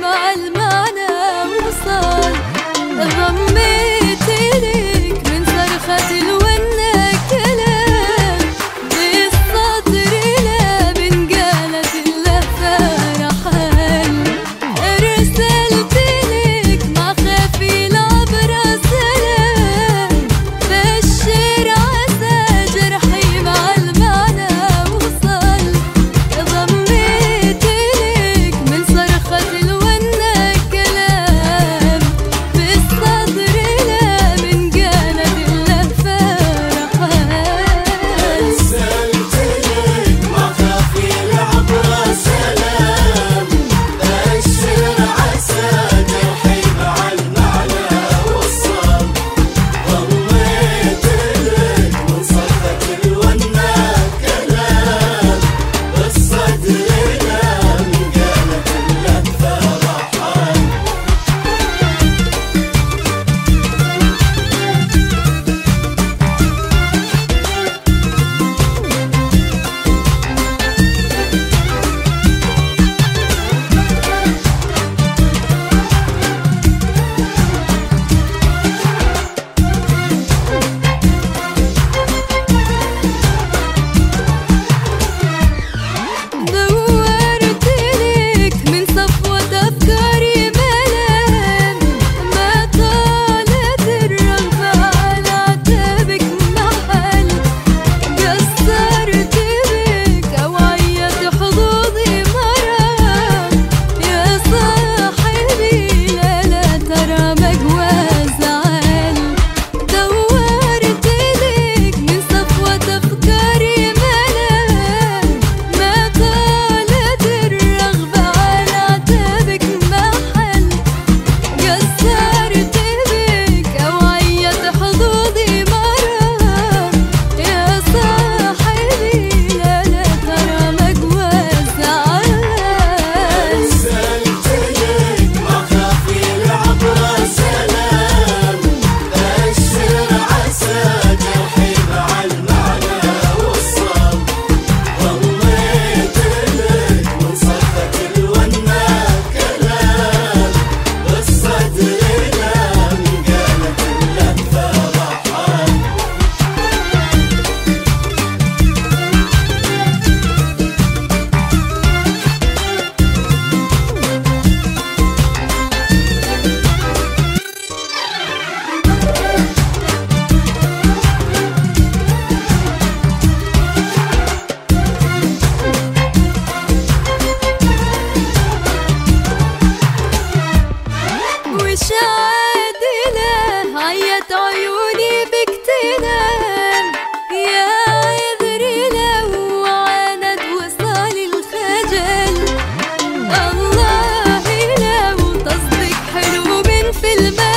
مع المعنى وصال غمي bilmem.